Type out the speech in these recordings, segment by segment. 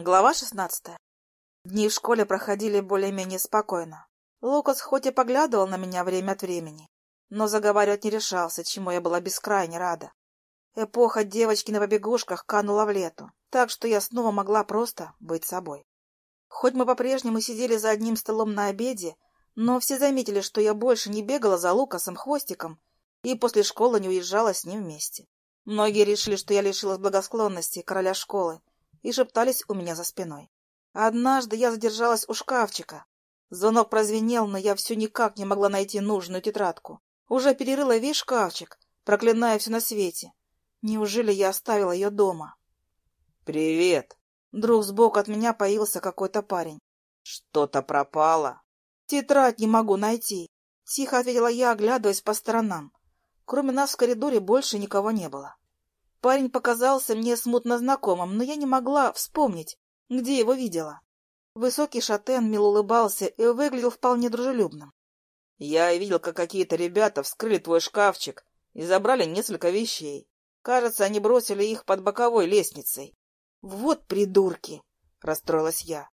Глава шестнадцатая. Дни в школе проходили более-менее спокойно. Лукас хоть и поглядывал на меня время от времени, но заговаривать не решался, чему я была бескрайне рада. Эпоха девочки на побегушках канула в лету, так что я снова могла просто быть собой. Хоть мы по-прежнему сидели за одним столом на обеде, но все заметили, что я больше не бегала за Лукасом хвостиком и после школы не уезжала с ним вместе. Многие решили, что я лишилась благосклонности короля школы, и шептались у меня за спиной. Однажды я задержалась у шкафчика. Звонок прозвенел, но я все никак не могла найти нужную тетрадку. Уже перерыла весь шкафчик, проклиная все на свете. Неужели я оставила ее дома? «Привет!» Вдруг сбоку от меня появился какой-то парень. «Что-то пропало?» «Тетрадь не могу найти», — тихо ответила я, оглядываясь по сторонам. Кроме нас в коридоре больше никого не было. Парень показался мне смутно знакомым, но я не могла вспомнить, где его видела. Высокий шатен мило улыбался и выглядел вполне дружелюбным. «Я видел, как какие-то ребята вскрыли твой шкафчик и забрали несколько вещей. Кажется, они бросили их под боковой лестницей». «Вот придурки!» — расстроилась я.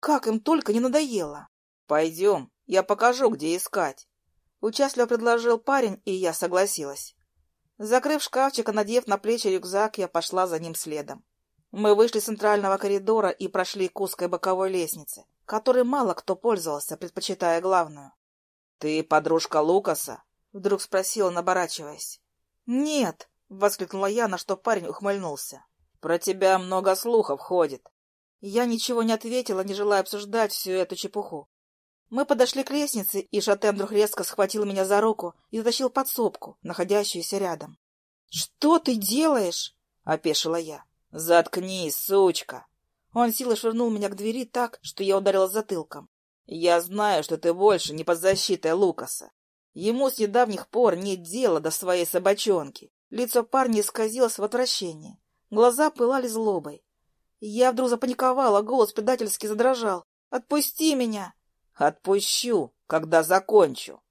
«Как им только не надоело!» «Пойдем, я покажу, где искать!» Участливо предложил парень, и я согласилась. Закрыв шкафчик и надев на плечи рюкзак, я пошла за ним следом. Мы вышли из центрального коридора и прошли к узкой боковой лестнице, которой мало кто пользовался, предпочитая главную. — Ты подружка Лукаса? — вдруг спросил он, оборачиваясь. — Нет, — воскликнула я, на что парень ухмыльнулся. — Про тебя много слухов ходит. Я ничего не ответила, не желая обсуждать всю эту чепуху. Мы подошли к лестнице, и Шатен вдруг резко схватил меня за руку и затащил подсобку, находящуюся рядом. — Что ты делаешь? — опешила я. — Заткнись, сучка! Он силой швырнул меня к двери так, что я ударилась затылком. — Я знаю, что ты больше не под защитой Лукаса. Ему с недавних пор нет дела до своей собачонки. Лицо парня исказилось в отвращении. Глаза пылали злобой. Я вдруг запаниковала, голос предательски задрожал. «Отпусти меня!» «Отпущу, когда закончу!»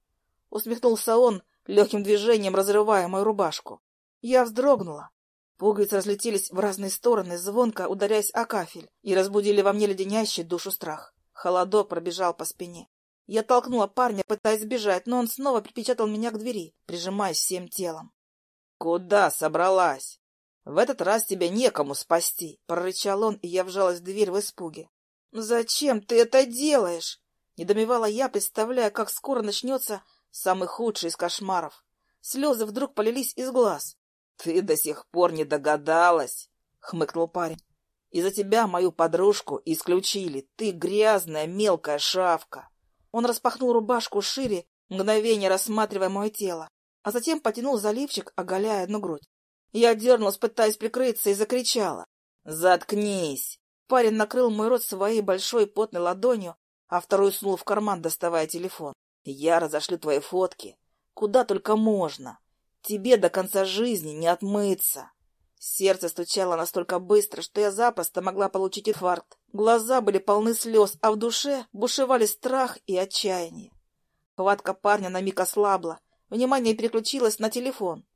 Усмехнулся он, легким движением разрывая мою рубашку. Я вздрогнула. Пуговицы разлетелись в разные стороны, звонко ударяясь о кафель, и разбудили во мне леденящий душу страх. Холодок пробежал по спине. Я толкнула парня, пытаясь сбежать, но он снова припечатал меня к двери, прижимаясь всем телом. — Куда собралась? В этот раз тебя некому спасти, — прорычал он, и я вжалась в дверь в испуге. — Зачем ты это делаешь? Недомевала я, представляя, как скоро начнется самый худший из кошмаров. Слезы вдруг полились из глаз. — Ты до сих пор не догадалась, — хмыкнул парень. — Из-за тебя мою подружку исключили. Ты грязная мелкая шавка. Он распахнул рубашку шире, мгновение рассматривая мое тело, а затем потянул заливчик, оголяя одну грудь. Я дернулась, пытаясь прикрыться, и закричала. «Заткнись!» Парень накрыл мой рот своей большой потной ладонью, а второй сунул в карман, доставая телефон. «Я разошлю твои фотки. Куда только можно. Тебе до конца жизни не отмыться». Сердце стучало настолько быстро, что я запросто могла получить инфаркт. Глаза были полны слез, а в душе бушевали страх и отчаяние. Хватка парня на миг ослабла. Внимание переключилось на телефон.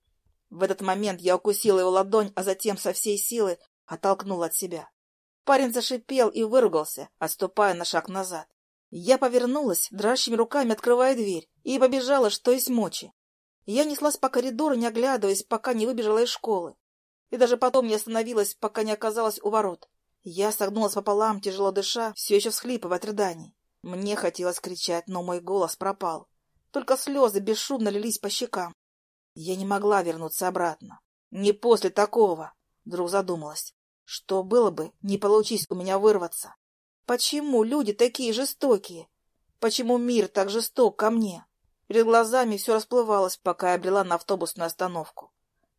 В этот момент я укусила его ладонь, а затем со всей силы оттолкнула от себя. Парень зашипел и выругался, отступая на шаг назад. Я повернулась, дрожащими руками открывая дверь, и побежала, что есть мочи. Я неслась по коридору, не оглядываясь, пока не выбежала из школы. И даже потом не остановилась, пока не оказалась у ворот. Я согнулась пополам, тяжело дыша, все еще всхлипывая от рыданий. Мне хотелось кричать, но мой голос пропал. Только слезы бесшумно лились по щекам. Я не могла вернуться обратно. Не после такого, вдруг задумалась. Что было бы, не получись у меня вырваться? Почему люди такие жестокие? Почему мир так жесток ко мне? Перед глазами все расплывалось, пока я брела на автобусную остановку.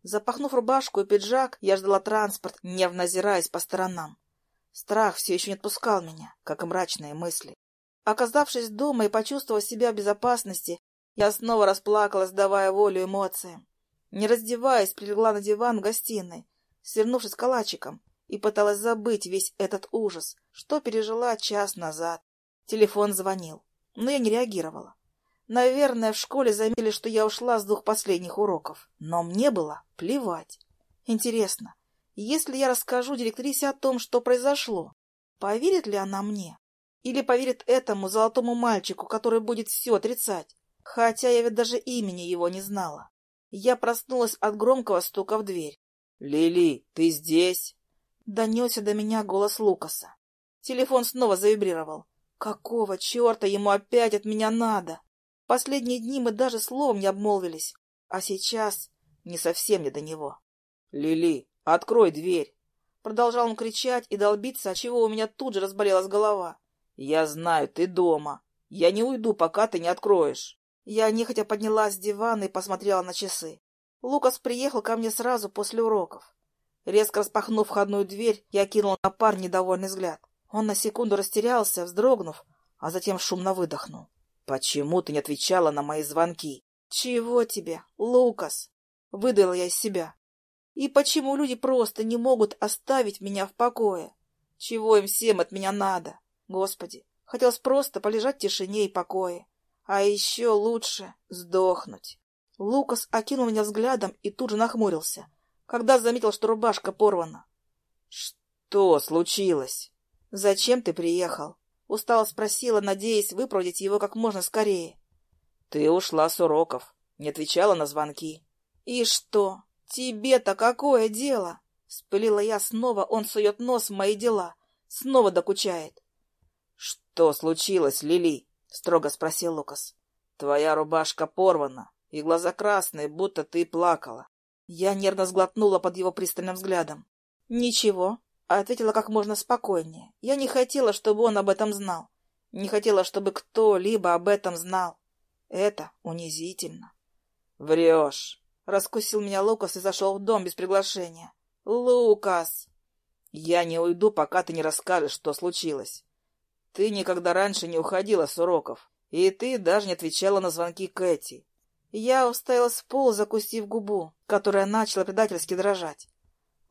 Запахнув рубашку и пиджак, я ждала транспорт, нервно озираясь по сторонам. Страх все еще не отпускал меня, как и мрачные мысли. Оказавшись дома и почувствовав себя в безопасности, я снова расплакалась, давая волю эмоциям. Не раздеваясь, прилегла на диван в гостиной, свернувшись калачиком, и пыталась забыть весь этот ужас, что пережила час назад. Телефон звонил, но я не реагировала. Наверное, в школе заметили, что я ушла с двух последних уроков, но мне было плевать. Интересно, если я расскажу директрисе о том, что произошло, Поверит ли она мне? Или поверит этому золотому мальчику, который будет все отрицать? Хотя я ведь даже имени его не знала. Я проснулась от громкого стука в дверь. «Лили, ты здесь?» Донесся до меня голос Лукаса. Телефон снова завибрировал. Какого черта ему опять от меня надо? Последние дни мы даже словом не обмолвились, а сейчас не совсем не до него. «Лили, открой дверь!» Продолжал он кричать и долбиться, отчего у меня тут же разболелась голова. «Я знаю, ты дома. Я не уйду, пока ты не откроешь». Я нехотя поднялась с дивана и посмотрела на часы. Лукас приехал ко мне сразу после уроков. Резко распахнув входную дверь, я кинул на пар недовольный взгляд. Он на секунду растерялся, вздрогнув, а затем шумно выдохнул. — Почему ты не отвечала на мои звонки? — Чего тебе, Лукас? — выдала я из себя. И почему люди просто не могут оставить меня в покое? Чего им всем от меня надо? Господи, хотелось просто полежать в тишине и покое. А еще лучше сдохнуть. Лукас окинул меня взглядом и тут же нахмурился, когда заметил, что рубашка порвана. — Что случилось? — Зачем ты приехал? — устало спросила, надеясь выпроводить его как можно скорее. — Ты ушла с уроков, не отвечала на звонки. — И что? Тебе-то какое дело? — спылила я снова, он сует нос в мои дела, снова докучает. — Что случилось, Лили? — строго спросил Лукас. — Твоя рубашка порвана, и глаза красные, будто ты плакала. Я нервно сглотнула под его пристальным взглядом. — Ничего, — ответила как можно спокойнее. Я не хотела, чтобы он об этом знал. Не хотела, чтобы кто-либо об этом знал. Это унизительно. — Врешь. — раскусил меня Лукас и зашел в дом без приглашения. — Лукас! — Я не уйду, пока ты не расскажешь, что случилось. Ты никогда раньше не уходила с уроков, и ты даже не отвечала на звонки Кэти. Я уставилась в пол, закусив губу, которая начала предательски дрожать.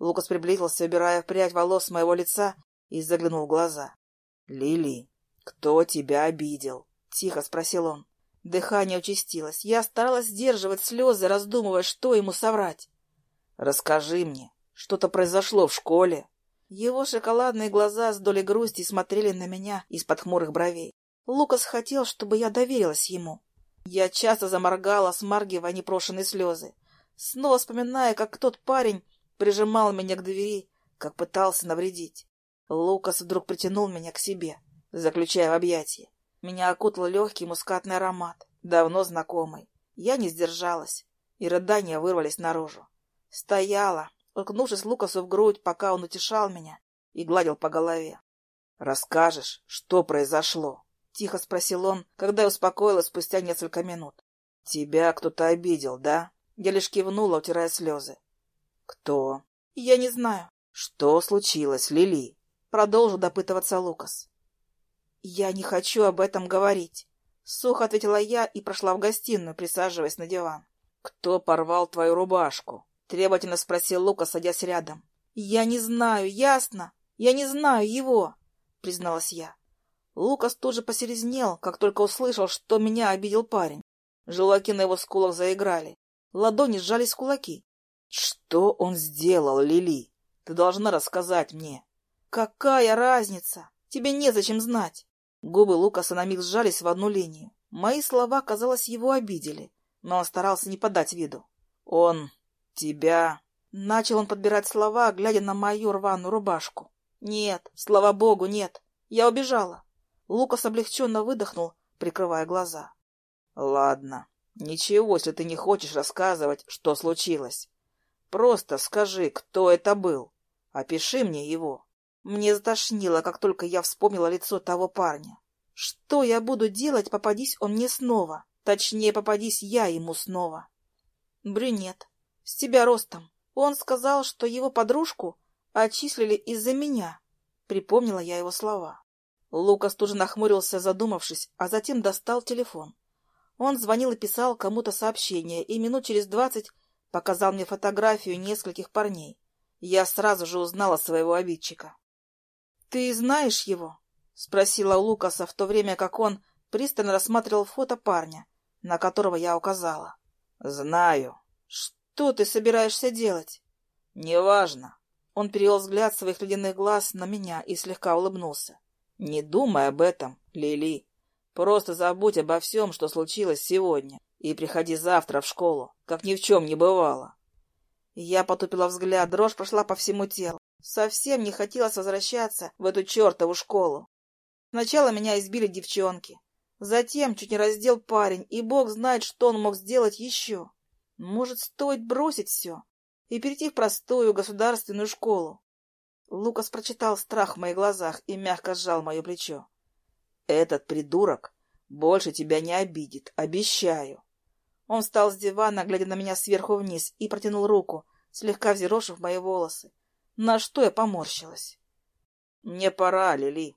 Лукас приблизился, убирая прядь волос с моего лица, и заглянул в глаза. — Лили, кто тебя обидел? — тихо спросил он. Дыхание участилось. Я старалась сдерживать слезы, раздумывая, что ему соврать. — Расскажи мне, что-то произошло в школе? Его шоколадные глаза с долей грусти смотрели на меня из-под хмурых бровей. Лукас хотел, чтобы я доверилась ему. Я часто заморгала, смаргивая непрошенные слезы, снова вспоминая, как тот парень прижимал меня к двери, как пытался навредить. Лукас вдруг притянул меня к себе, заключая в объятия. Меня окутал легкий мускатный аромат, давно знакомый. Я не сдержалась, и рыдания вырвались наружу. Стояла, уткнувшись Лукасу в грудь, пока он утешал меня и гладил по голове. — Расскажешь, что произошло? — тихо спросил он, когда я успокоилась спустя несколько минут. — Тебя кто-то обидел, да? Я лишь кивнула, утирая слезы. — Кто? — Я не знаю. — Что случилось, Лили? — продолжил допытываться Лукас. — Я не хочу об этом говорить. Сухо ответила я и прошла в гостиную, присаживаясь на диван. — Кто порвал твою рубашку? Требовательно спросил Лука, садясь рядом. «Я не знаю, ясно? Я не знаю его!» Призналась я. Лукас тут же посерезнел, как только услышал, что меня обидел парень. Желаки на его скулах заиграли. Ладони сжались в кулаки. «Что он сделал, Лили? Ты должна рассказать мне». «Какая разница? Тебе незачем знать». Губы Лукаса на миг сжались в одну линию. Мои слова, казалось, его обидели, но он старался не подать виду. «Он тебя...» Начал он подбирать слова, глядя на мою рваную рубашку. «Нет, слава богу, нет. Я убежала». Лукас облегченно выдохнул, прикрывая глаза. «Ладно. Ничего, если ты не хочешь рассказывать, что случилось. Просто скажи, кто это был. Опиши мне его». Мне затошнило, как только я вспомнила лицо того парня. Что я буду делать, попадись он мне снова? Точнее, попадись я ему снова. Брюнет, с тебя ростом. Он сказал, что его подружку отчислили из-за меня. Припомнила я его слова. Лукас тут же нахмурился, задумавшись, а затем достал телефон. Он звонил и писал кому-то сообщение, и минут через двадцать показал мне фотографию нескольких парней. Я сразу же узнала своего обидчика. — Ты знаешь его? — спросила Лукаса, в то время как он пристально рассматривал фото парня, на которого я указала. — Знаю. Что ты собираешься делать? — Неважно. Он перевел взгляд своих ледяных глаз на меня и слегка улыбнулся. «Не думай об этом, Лили. Просто забудь обо всем, что случилось сегодня, и приходи завтра в школу, как ни в чем не бывало». Я потупила взгляд, дрожь прошла по всему телу. Совсем не хотелось возвращаться в эту чертову школу. Сначала меня избили девчонки. Затем чуть не раздел парень, и бог знает, что он мог сделать еще. Может, стоит бросить все и перейти в простую государственную школу. Лукас прочитал страх в моих глазах и мягко сжал мое плечо. «Этот придурок больше тебя не обидит, обещаю». Он встал с дивана, глядя на меня сверху вниз, и протянул руку, слегка взъерошив мои волосы, на что я поморщилась. «Мне пора, Лили».